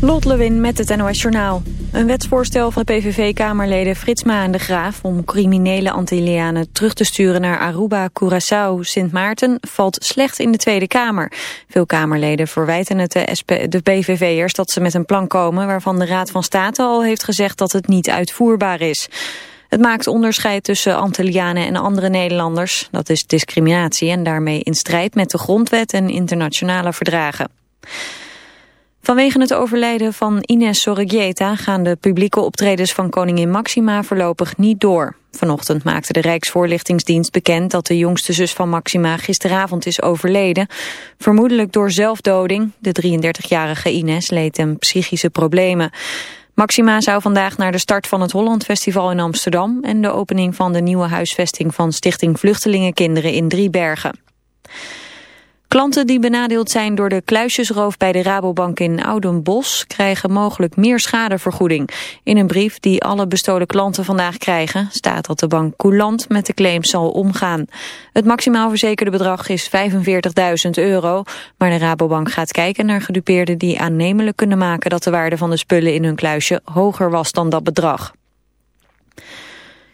Lot Lewin met het NOS Journaal. Een wetsvoorstel van de PVV-kamerleden Fritsma en de Graaf... om criminele Antillianen terug te sturen naar Aruba, Curaçao, Sint Maarten... valt slecht in de Tweede Kamer. Veel Kamerleden verwijten het de, de PVV'ers dat ze met een plan komen... waarvan de Raad van State al heeft gezegd dat het niet uitvoerbaar is. Het maakt onderscheid tussen Antillianen en andere Nederlanders. Dat is discriminatie en daarmee in strijd met de grondwet en internationale verdragen. Vanwege het overlijden van Ines Sorregieta gaan de publieke optredens van koningin Maxima voorlopig niet door. Vanochtend maakte de Rijksvoorlichtingsdienst bekend dat de jongste zus van Maxima gisteravond is overleden. Vermoedelijk door zelfdoding. De 33-jarige Ines leed aan psychische problemen. Maxima zou vandaag naar de start van het Holland Festival in Amsterdam... en de opening van de nieuwe huisvesting van Stichting Vluchtelingenkinderen in Driebergen. Klanten die benadeeld zijn door de kluisjesroof bij de Rabobank in Oudenbos krijgen mogelijk meer schadevergoeding. In een brief die alle bestolen klanten vandaag krijgen staat dat de bank coulant met de claims zal omgaan. Het maximaal verzekerde bedrag is 45.000 euro, maar de Rabobank gaat kijken naar gedupeerden die aannemelijk kunnen maken dat de waarde van de spullen in hun kluisje hoger was dan dat bedrag.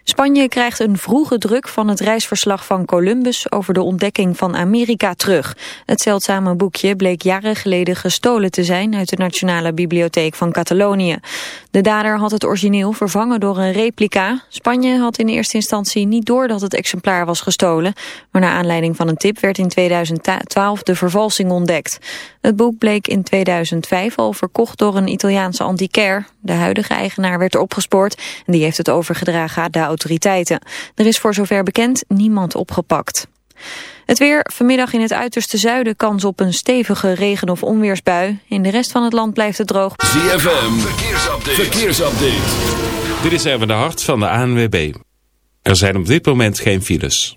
Spanje krijgt een vroege druk van het reisverslag van Columbus over de ontdekking van Amerika terug. Het zeldzame boekje bleek jaren geleden gestolen te zijn uit de Nationale Bibliotheek van Catalonië. De dader had het origineel vervangen door een replica. Spanje had in eerste instantie niet door dat het exemplaar was gestolen, maar naar aanleiding van een tip werd in 2012 de vervalsing ontdekt. Het boek bleek in 2005 al verkocht door een Italiaanse antiquair. De huidige eigenaar werd opgespoord en die heeft het overgedragen aan de autoriteiten. Er is voor zover bekend niemand opgepakt. Het weer, vanmiddag in het uiterste zuiden kans op een stevige regen- of onweersbui. In de rest van het land blijft het droog. ZFM, verkeersupdate. verkeersupdate. Dit is even de hart van de ANWB. Er zijn op dit moment geen files.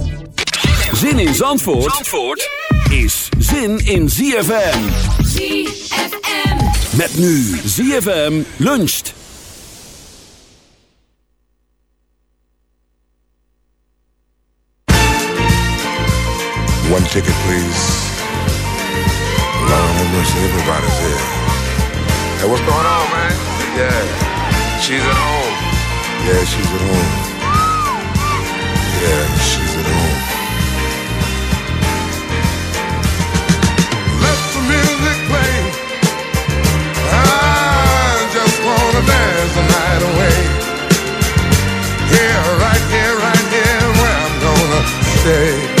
Zin in Zandvoort, Zandvoort is zin in ZFM. ZFM. Met nu ZFM luncht. One ticket, please. Have mercy, everybody's here. Hey, what's going on, man? Yeah, she's at home. Yeah, she's at home. Yeah, she's say.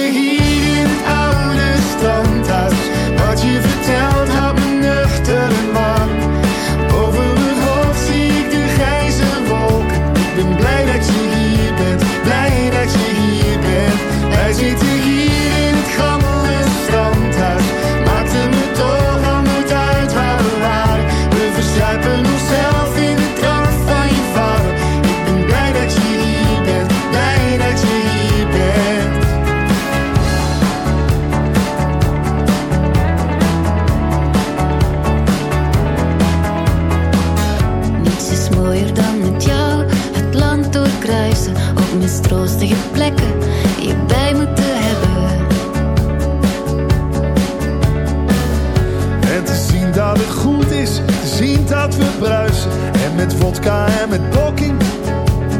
vodka met poking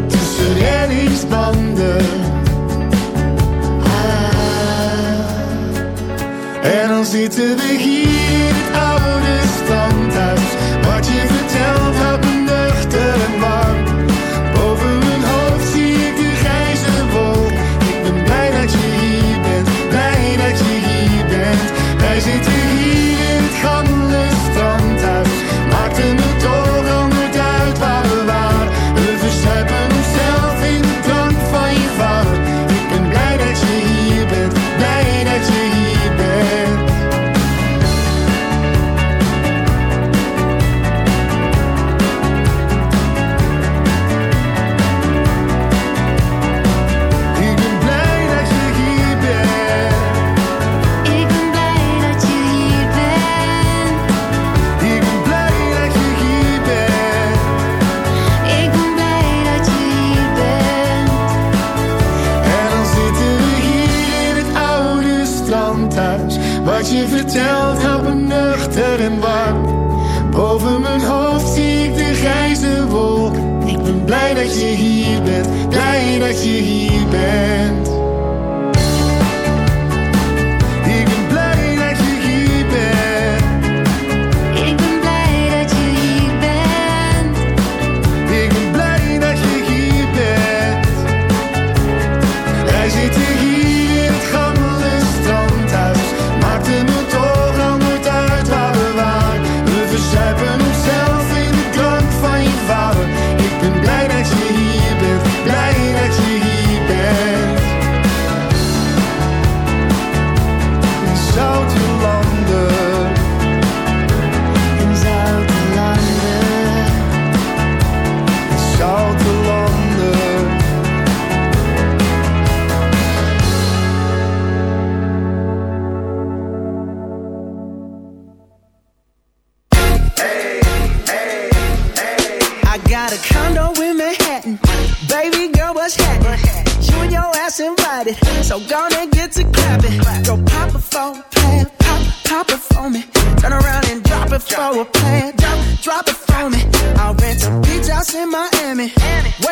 tussen reddingsbanden. Ah. En dan zitten we hier, in het oude standhuis. Wat je vertelt had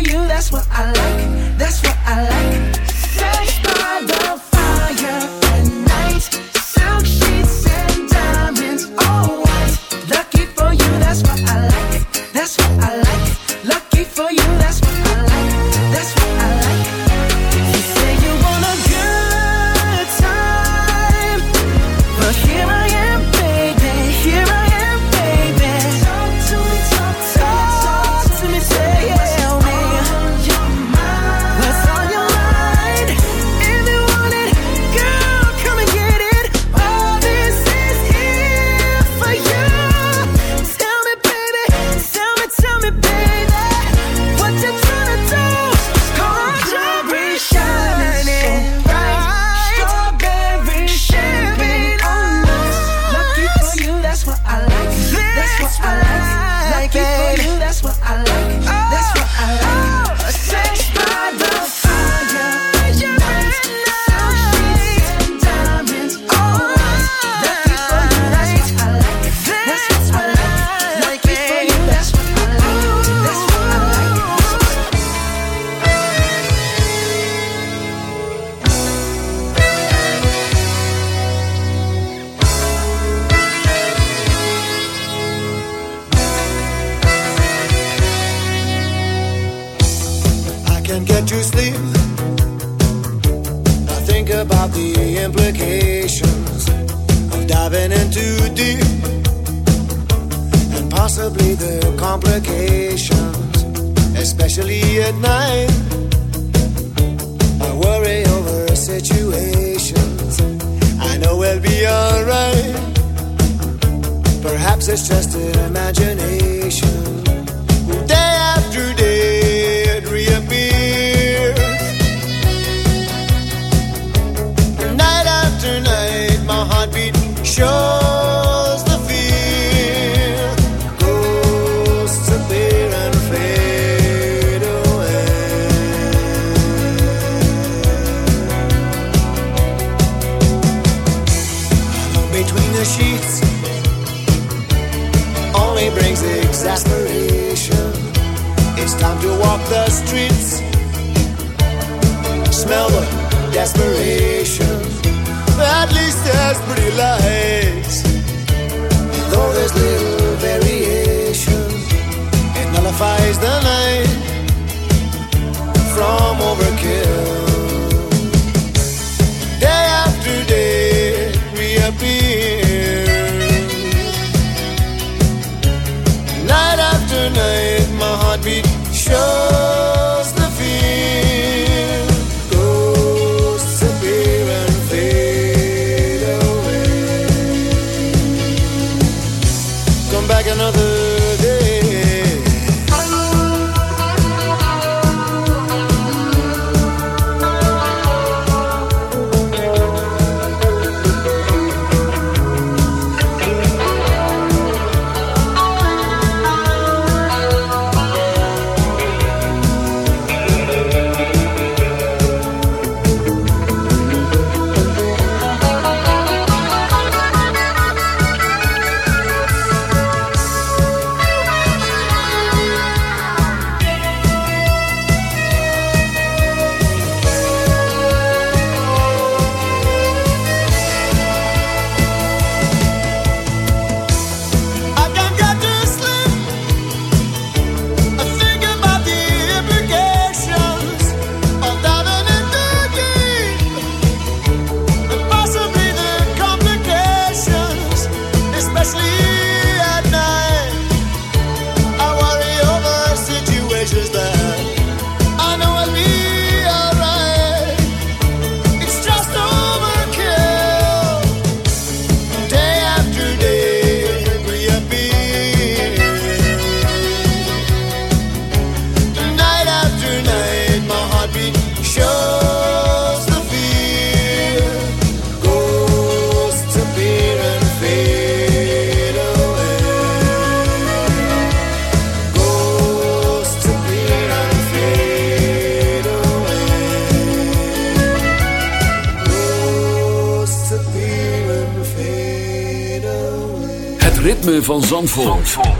you, that's what I like.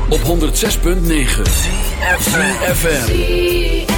Op 106.9 FM.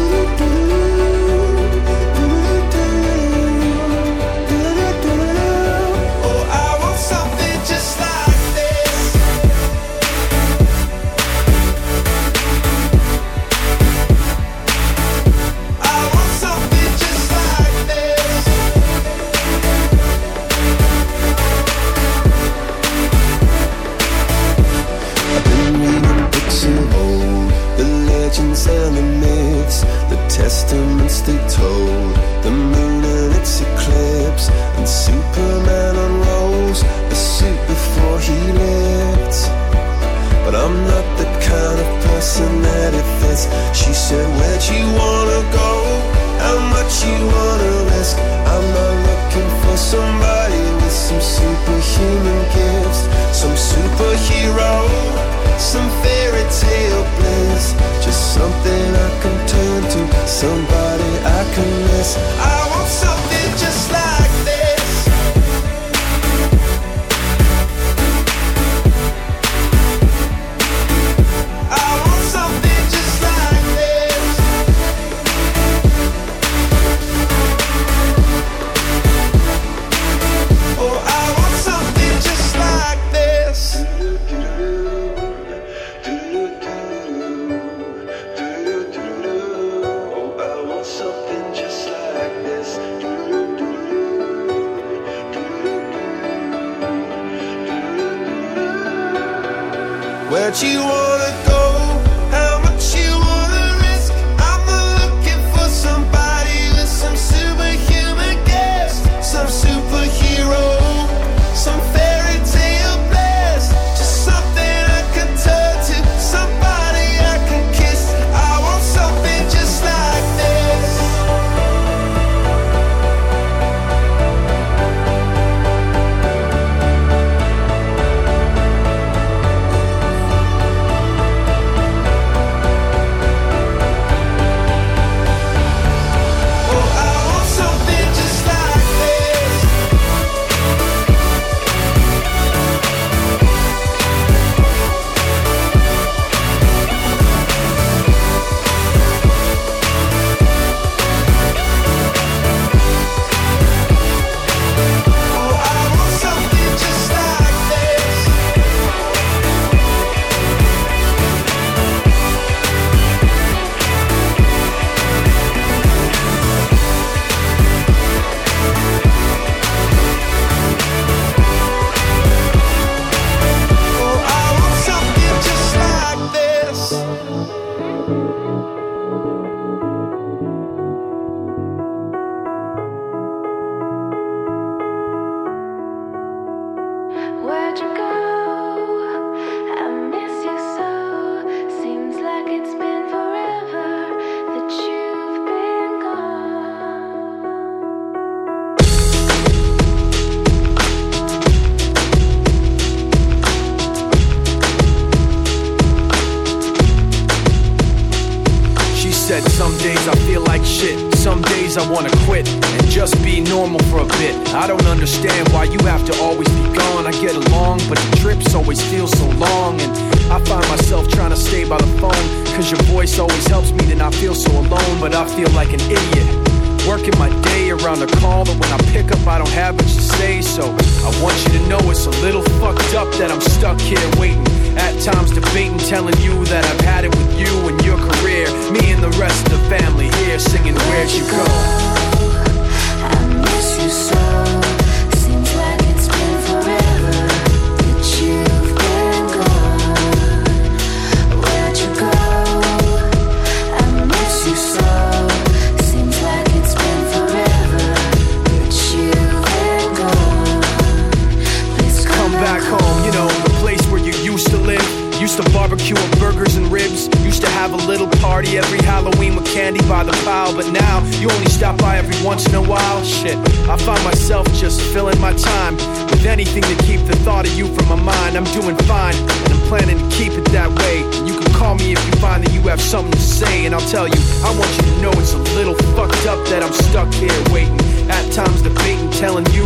tell you. I want you to know it's a little fucked up that I'm stuck here waiting. At times debating, telling you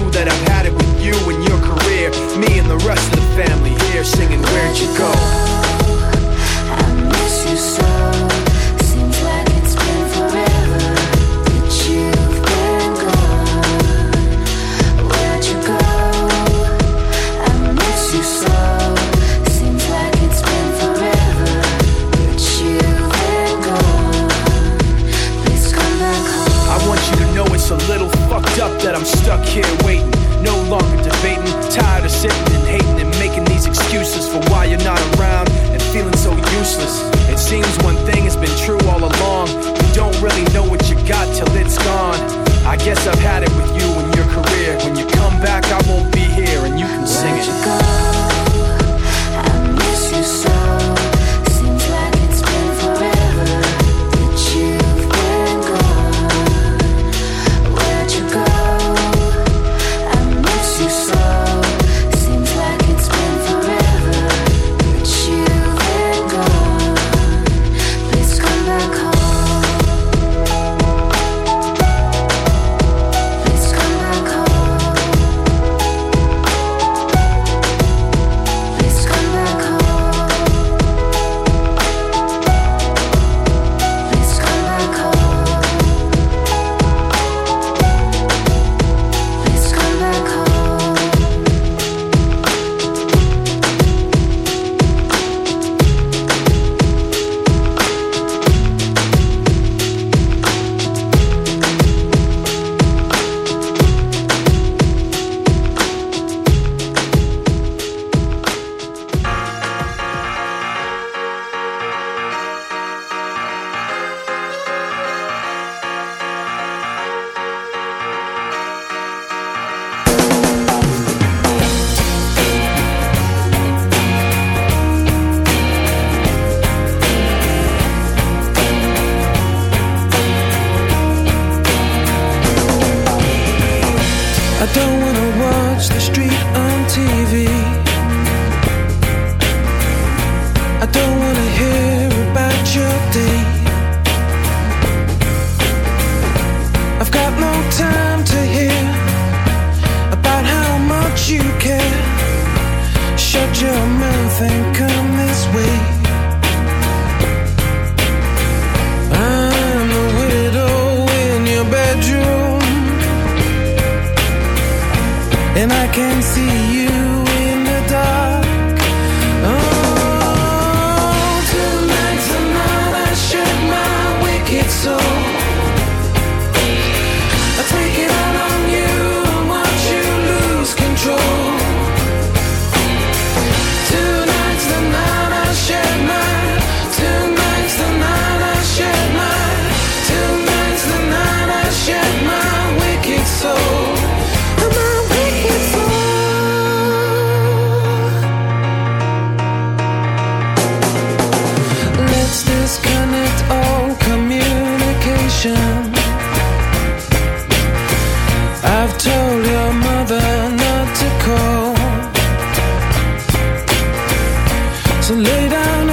down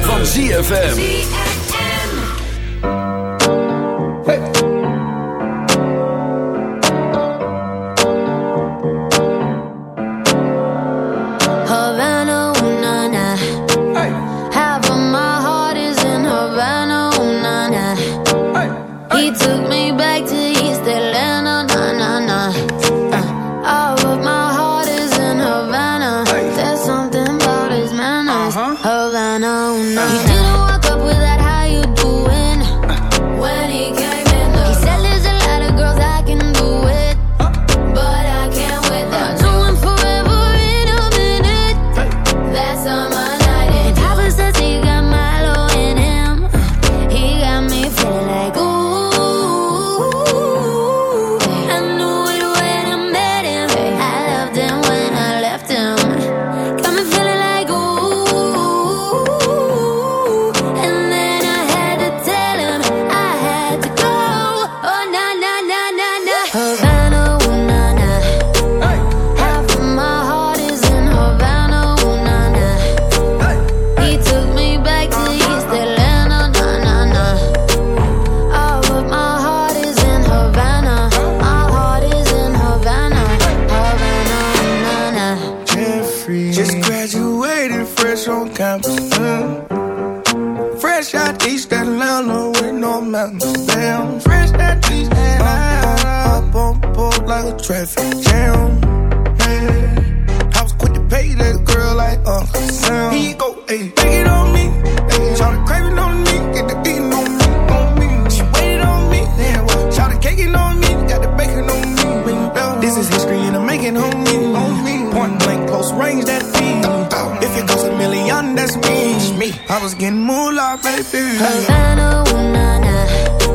van ZFM. fucking on me. On me. Point blank, close range, that feed. If it goes a million, that's me. me. I was getting moolah, baby. Havana, ooh, nah, nah.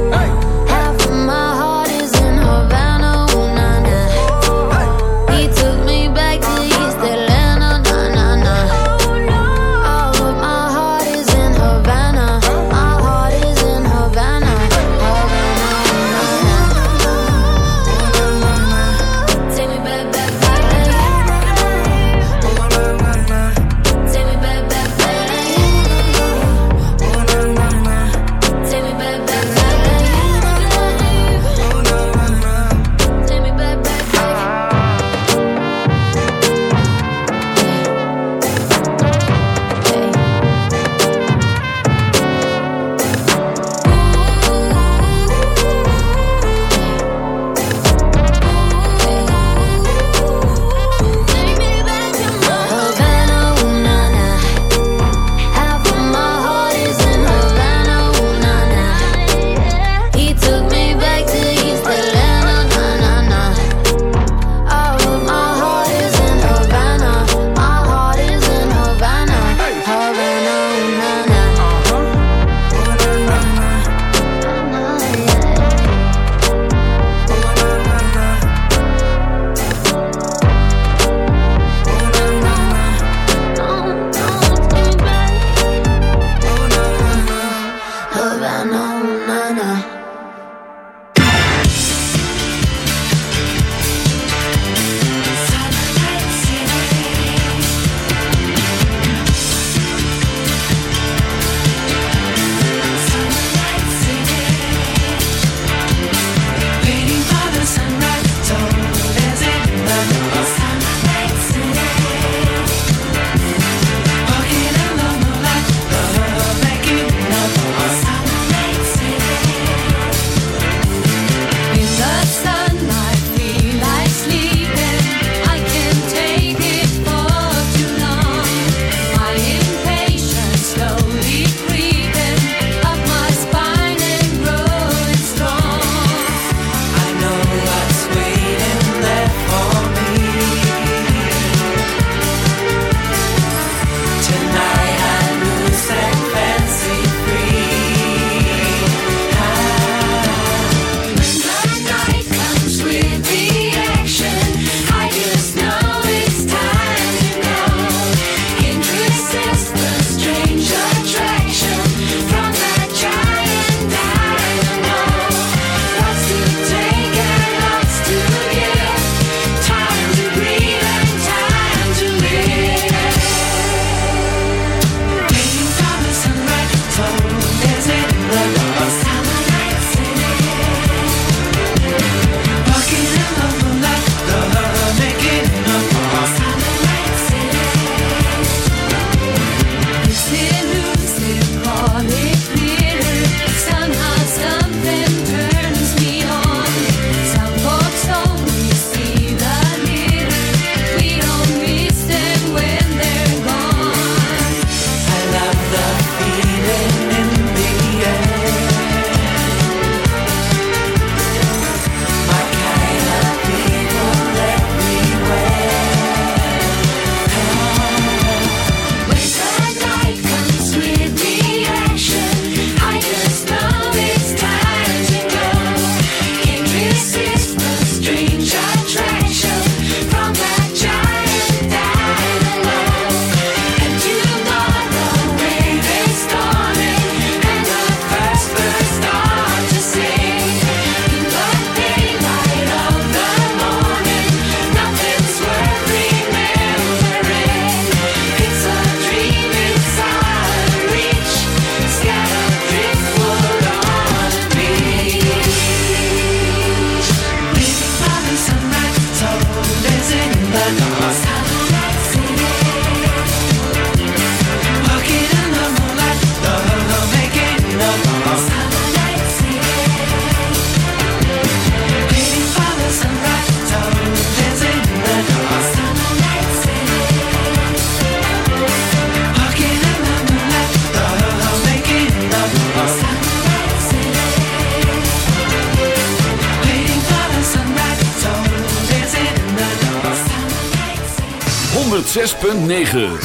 106.9